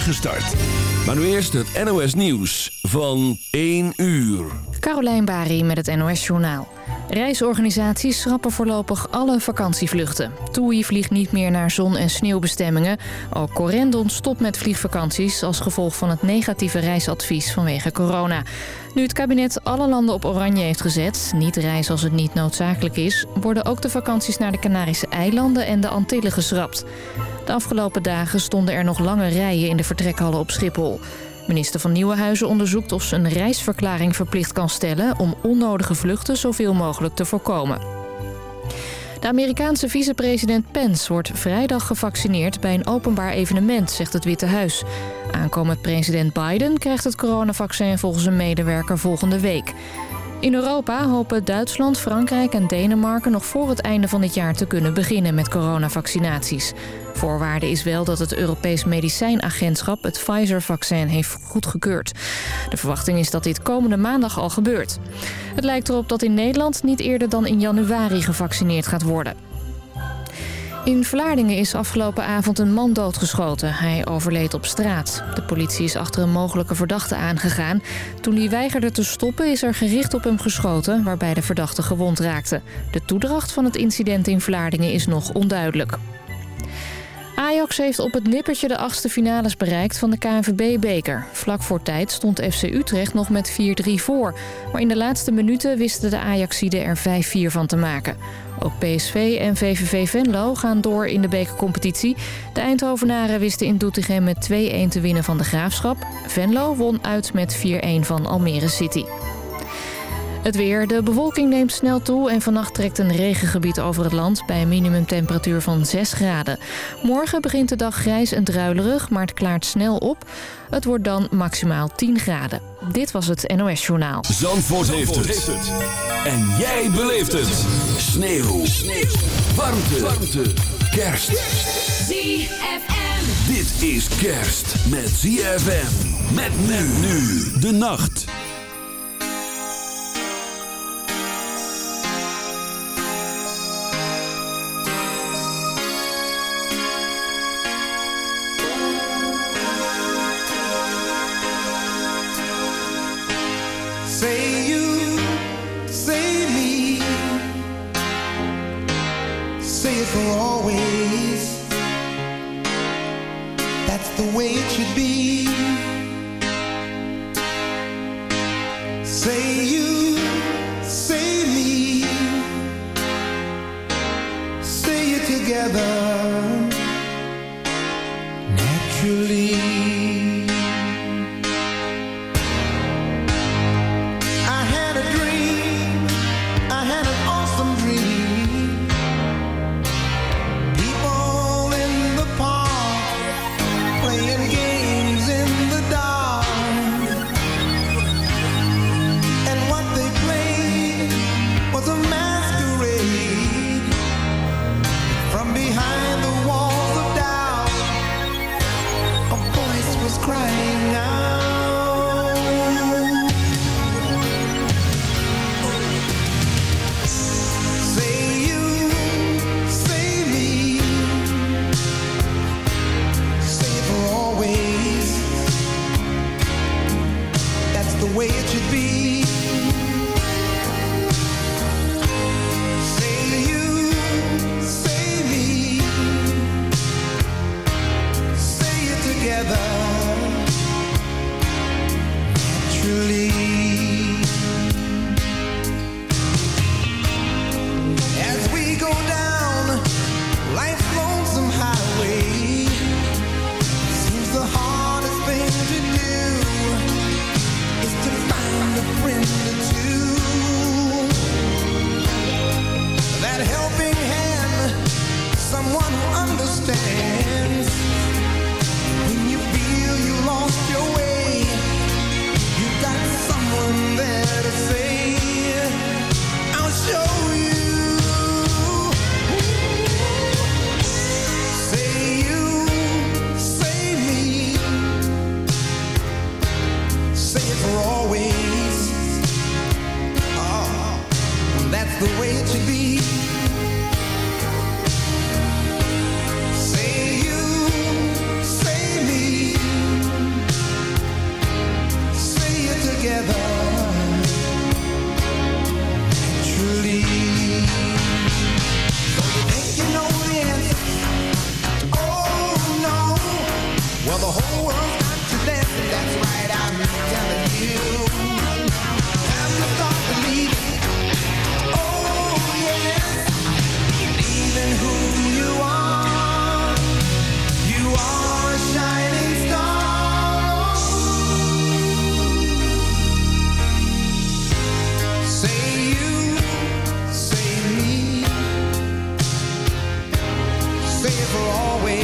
start. Maar nu eerst het NOS Nieuws van 1 uur. Carolijn Bari met het NOS Journaal. Reisorganisaties schrappen voorlopig alle vakantievluchten. TUI vliegt niet meer naar zon- en sneeuwbestemmingen. Ook Corendon stopt met vliegvakanties... als gevolg van het negatieve reisadvies vanwege corona. Nu het kabinet alle landen op oranje heeft gezet... niet reis als het niet noodzakelijk is... worden ook de vakanties naar de Canarische eilanden en de Antillen geschrapt. De afgelopen dagen stonden er nog lange rijen in de vertrekhallen op Schiphol. Minister van Nieuwenhuizen onderzoekt of ze een reisverklaring verplicht kan stellen... om onnodige vluchten zoveel mogelijk te voorkomen. De Amerikaanse vicepresident Pence wordt vrijdag gevaccineerd bij een openbaar evenement, zegt het Witte Huis. Aankomend president Biden krijgt het coronavaccin volgens een medewerker volgende week. In Europa hopen Duitsland, Frankrijk en Denemarken nog voor het einde van dit jaar te kunnen beginnen met coronavaccinaties. Voorwaarde is wel dat het Europees Medicijnagentschap het Pfizer-vaccin heeft goedgekeurd. De verwachting is dat dit komende maandag al gebeurt. Het lijkt erop dat in Nederland niet eerder dan in januari gevaccineerd gaat worden. In Vlaardingen is afgelopen avond een man doodgeschoten. Hij overleed op straat. De politie is achter een mogelijke verdachte aangegaan. Toen hij weigerde te stoppen is er gericht op hem geschoten... waarbij de verdachte gewond raakte. De toedracht van het incident in Vlaardingen is nog onduidelijk. Ajax heeft op het nippertje de achtste finales bereikt van de KNVB-beker. Vlak voor tijd stond FC Utrecht nog met 4-3 voor. Maar in de laatste minuten wisten de Ajaxiden er 5-4 van te maken. Ook PSV en VVV Venlo gaan door in de bekercompetitie. De Eindhovenaren wisten in Doetinchem met 2-1 te winnen van de Graafschap. Venlo won uit met 4-1 van Almere City. Het weer. De bewolking neemt snel toe en vannacht trekt een regengebied over het land... bij een minimumtemperatuur van 6 graden. Morgen begint de dag grijs en druilerig, maar het klaart snel op. Het wordt dan maximaal 10 graden. Dit was het NOS Journaal. Zandvoort, Zandvoort heeft, het. En jij beleeft het. Sneeuw. Sneeuw. Warmte. Warmte. Kerst. ZFM. Dit is kerst met ZFM. Met men nu de nacht.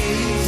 days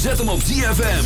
Zet hem op ZFM.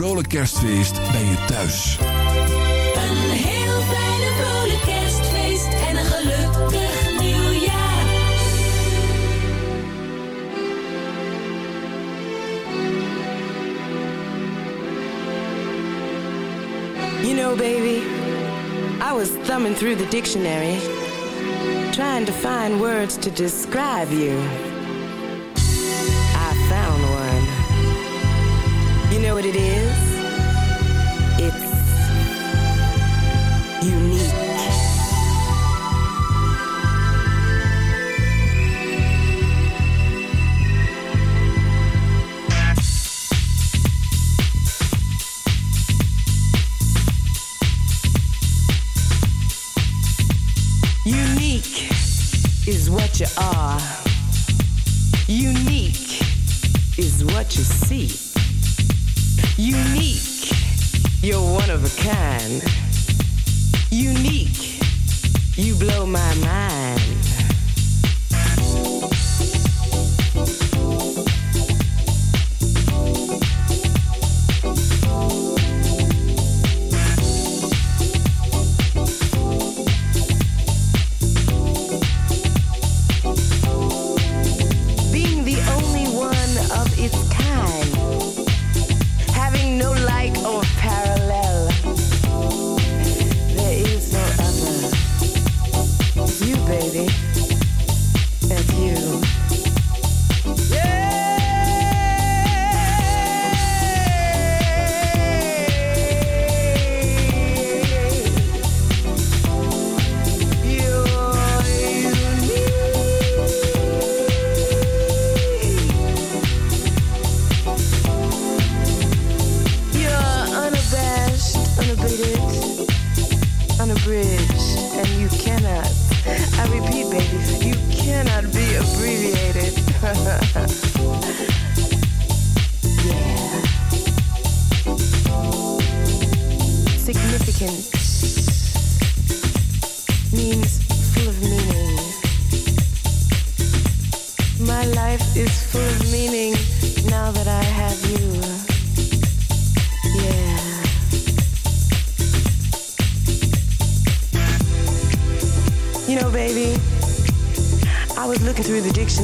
vrolijk kerstfeest bij je thuis. Een heel fijne vrolijk kerstfeest en een gelukkig nieuwjaar. You know baby, I was thumbing through the dictionary. Trying to find words to describe you.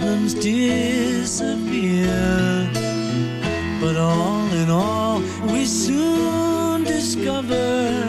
problems disappear. But all in all, we soon discover.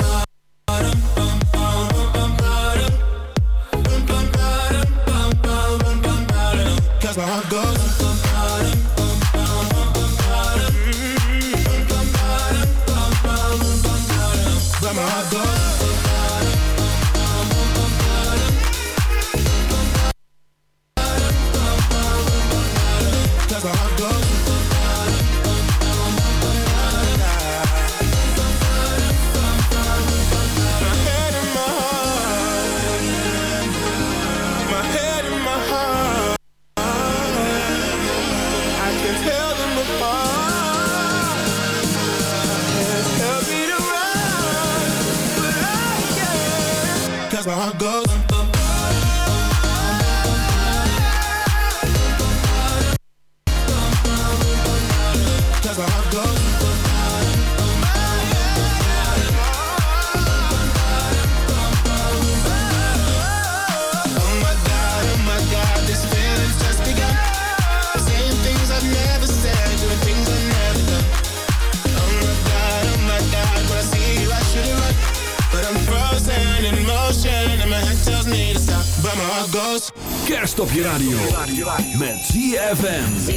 that's where I go. that's where I'm kerst op je radio. Met ZFM.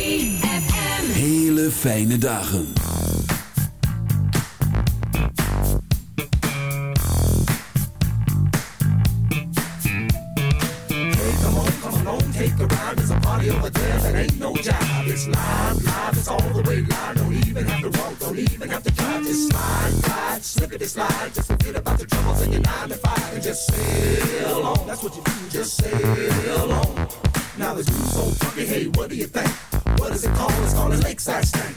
Hele fijne dagen. ain't no job. It's live, live, it's all the way live. Don't even have walk, don't even have to slide. Just forget about the troubles and your nine to five and just sail on. That's what you do. Just sail on. college so funky. Hey, what do you think? What is it called? It's called a lakeside stank.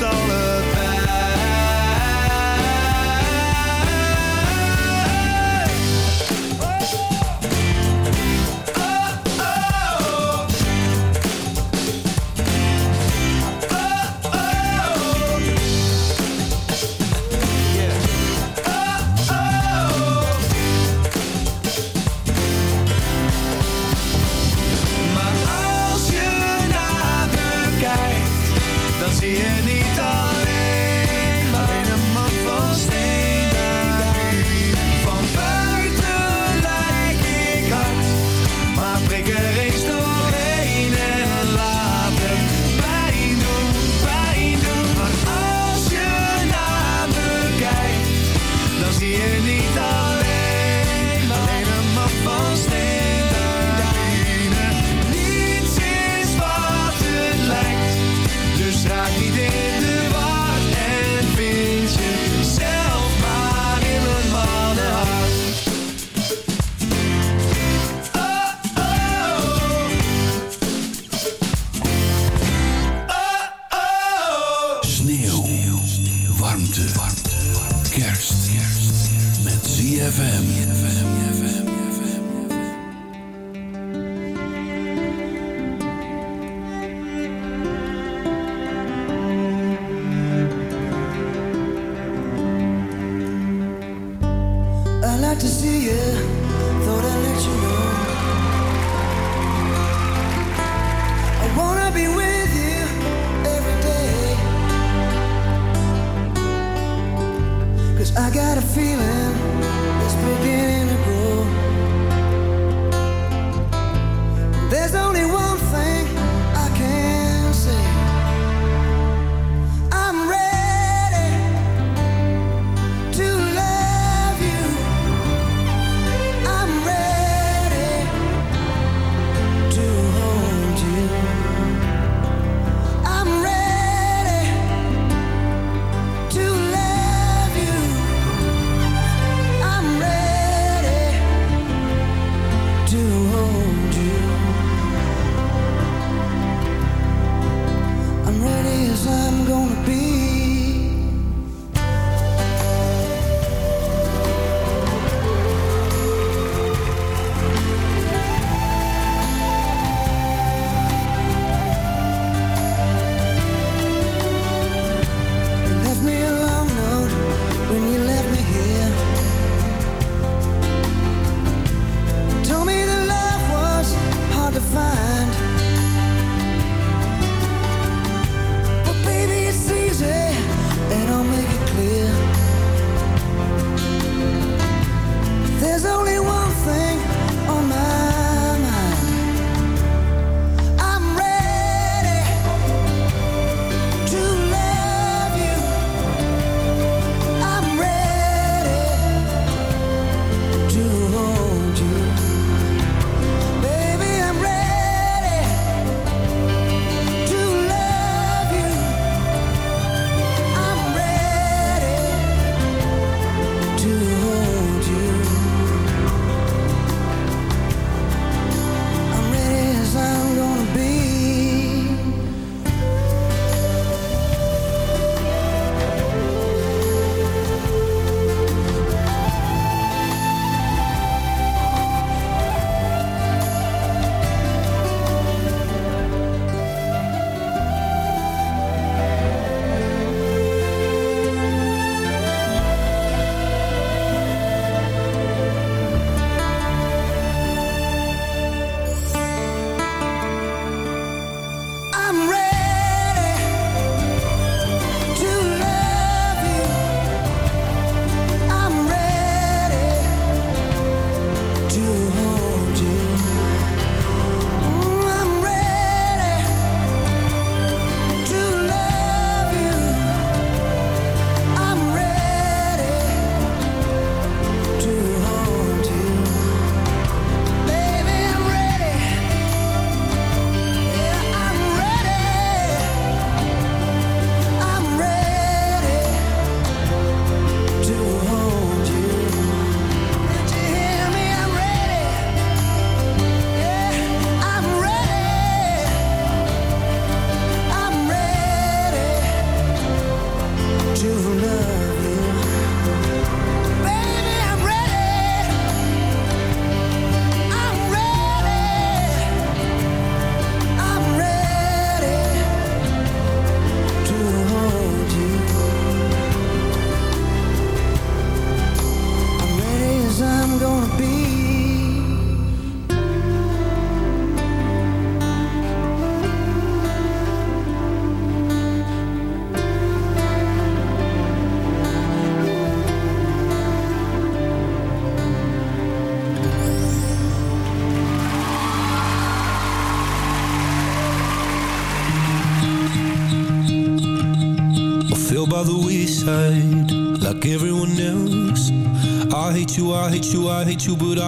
het alle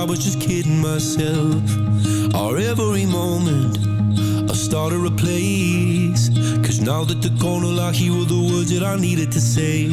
was just kidding myself Our every moment I started a place Cause now that the corner I Here were the words that I needed to say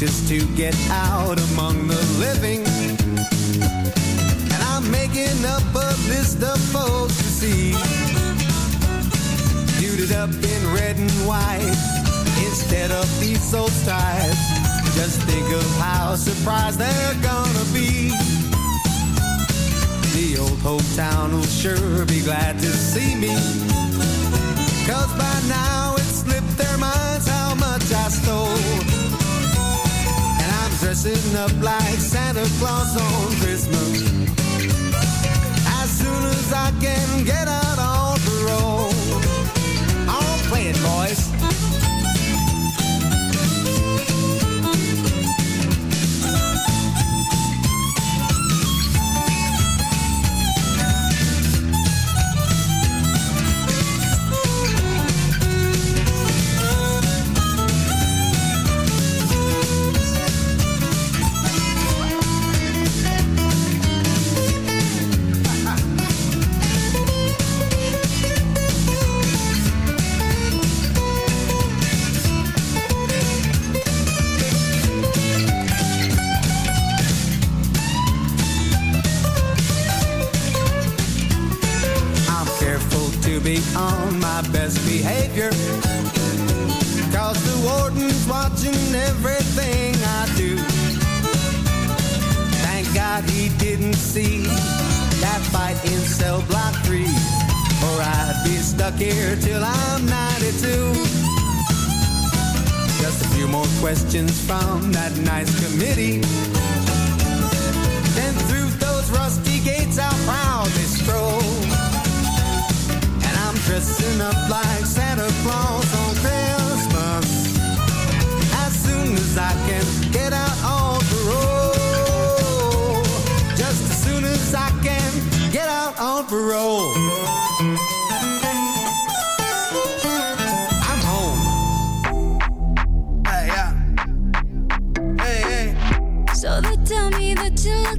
anxious to get out among the living. And I'm making up a list of folks to see. Muted up in red and white instead of these old styles. Just think of how surprised they're gonna be. The old hometown will sure be glad to see me. Cause by now it's slipped their minds how much I stole dressing up like Santa Claus on Christmas. As soon as I can get out on the road, I'll play it, boys. questions from that nice committee. Then through those rusty gates I'll proudly stroll. And I'm dressing up like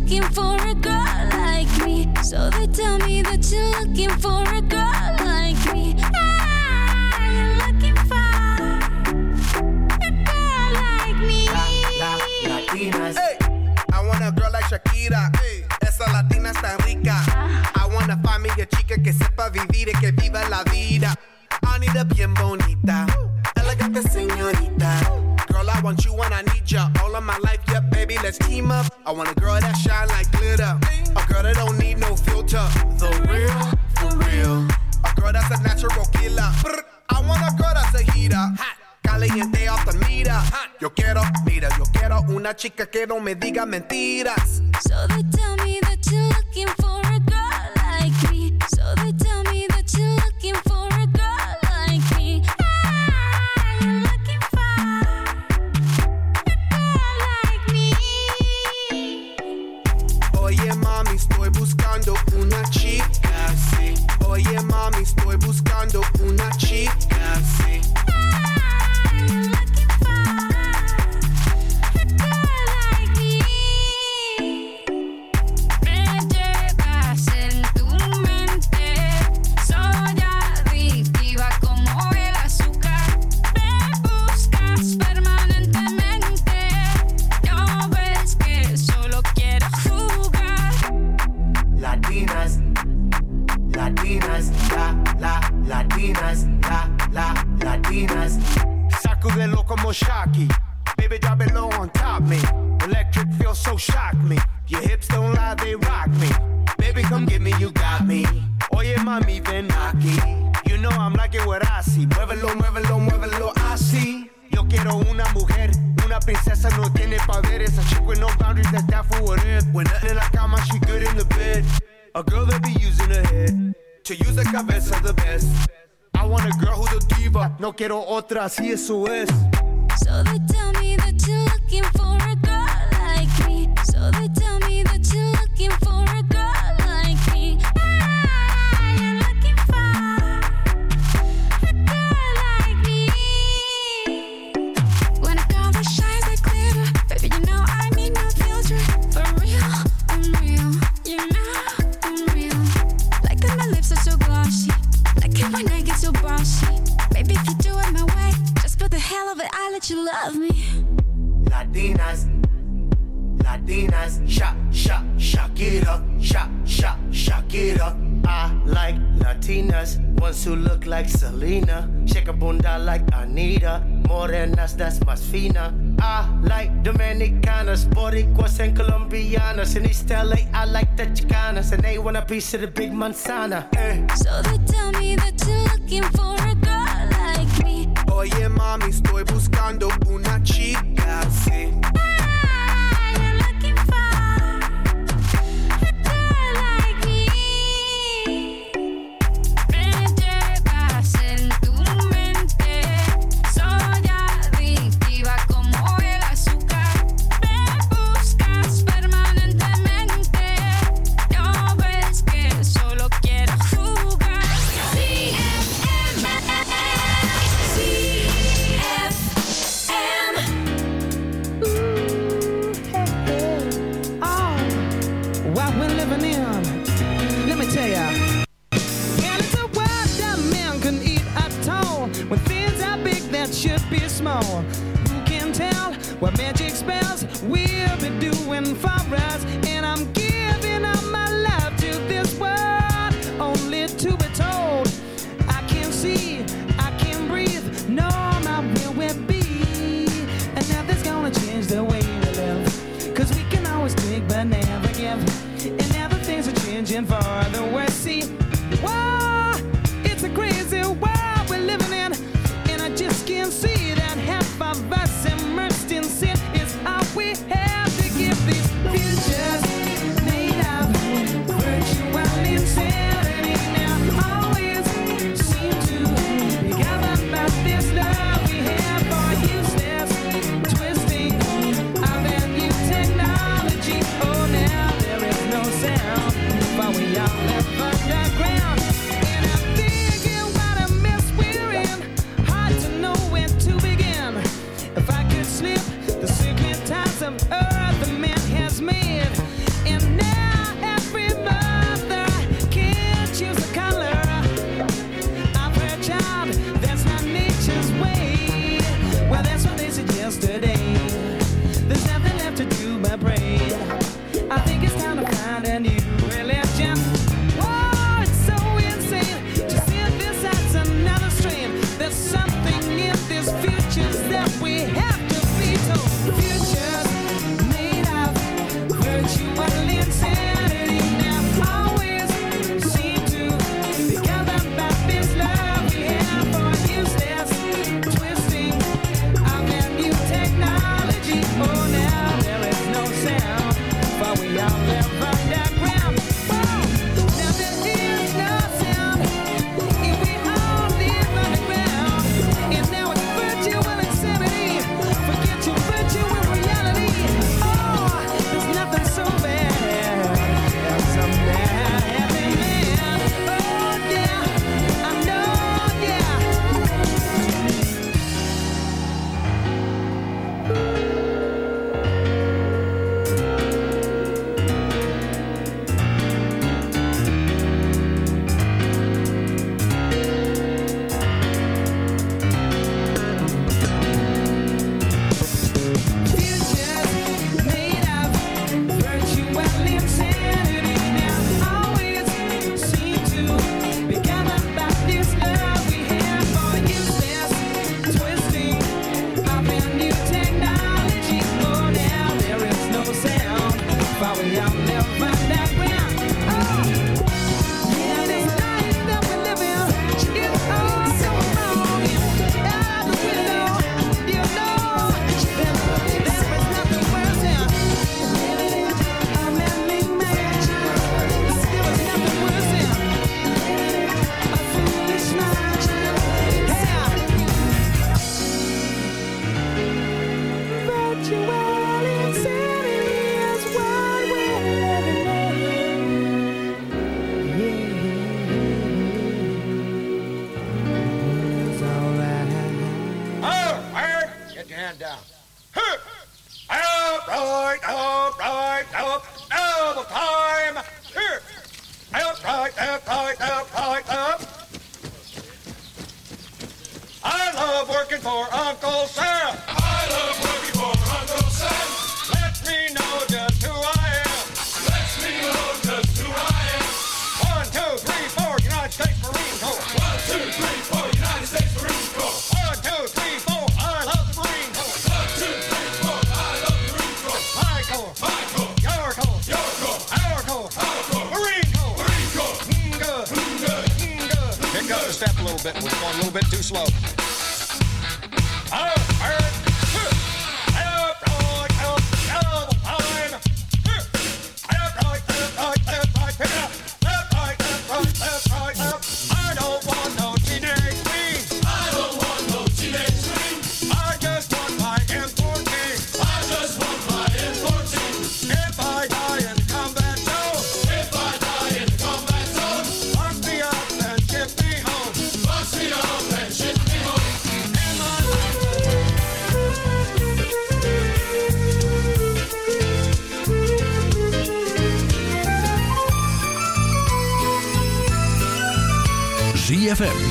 looking for a girl like me. So they tell me that you're looking for a girl like me. Ah, you looking for a girl like me. La, la, latinas. Hey, I want a girl like Shakira. Hey. Esa latina está rica. I want a familia chica que sepa vivir y que viva la vida. I need a bien bonita, elegante señorita. Girl, I want you and I need you all of my life, yeah, baby baby, let's team up. I want a girl that shine like glitter. A girl that don't need no filter. The real, for real. A girl that's a natural killer. I want a girl that's a heater. Hot. Caliente off the meter. Hot. Yo quiero, mira, yo quiero una chica que no me diga mentiras. So they tell me that you're looking for a Voy buscando una chica quiero otras y eso es. piece of the big manzana. So they tell me that you're looking for yesterday